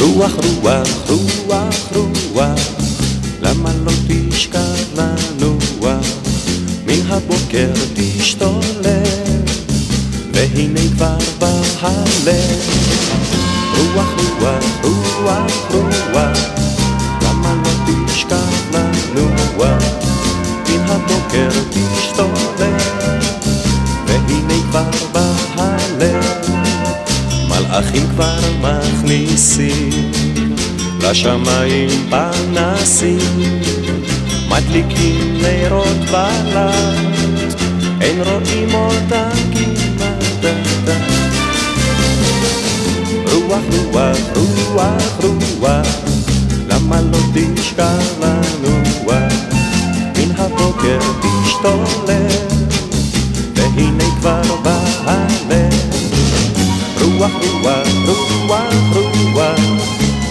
רוח, רוח, רוח, רוח, למה לא תשכב לנוע? מן הבוקר תשתולל, והנה כבר בא הלב. רוח, רוח, רוח, רוח, למה לא תשכב לנוע? מן הבוקר תשתולל, והנה כבר בא הלב. מלאכים כבר מכניסים לשמיים פנסים, מדליקים נרות בלט, אין רואים אותה כמעט. רוח, רוח, רוח, רוח, למה לא תשכח לנוע? מן הבוקר תשתולל, והנה כבר בא. רוח, רוח, רוח,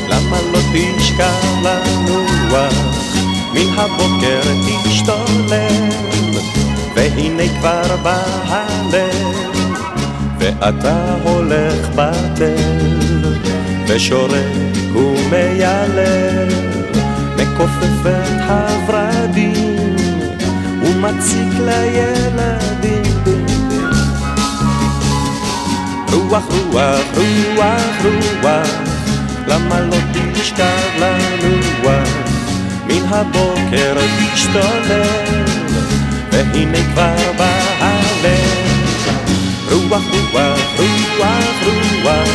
למה לא תשכח לנוח? מן הבוקר תשתולל, והנה כבר בא הלב, ואתה הולך בתל, ושורק ומיילל, מכופף את הורדים, ומציק לילדים. רוח, רוח, רוח, למה לא תשכב לנוח? מן הבוקר תשתולל, והנה כבר בא הלב. רוח, רוח, רוח, רוח,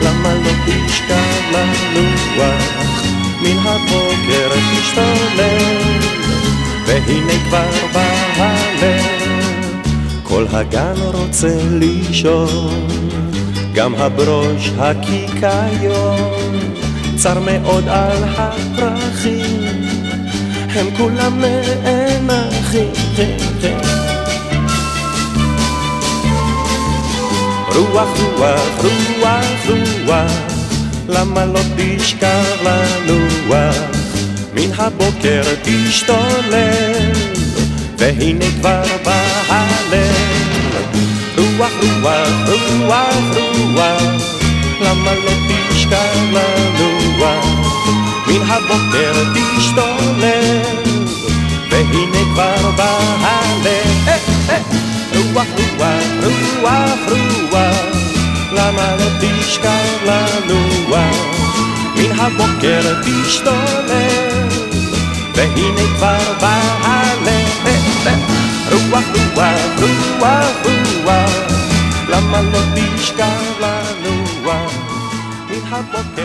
למה לא תשכב לנוח? מן הבוקר תשתולל, והנה כבר בא הלב. כל הגן רוצה לישון, גם הברוש הקיקיון, צר מאוד על הפרחים, הם כולם נאנחים. רוח, רוח, רוח, רוח, למה לא תשכח לנוח? מן הבוקר תשתולל, והנה כבר בא הלב. רוח, רוח, רוח, רוח, לא תשכח לנוח? מן הבוקר תשתולל, והנה כבר בא הלב. רוח, רוח, רוח, רוח, למה לא תשכח לנוח? מן הבוקר תשתולל, והנה כבר בא הלב. רוח, רוח, רוח, למה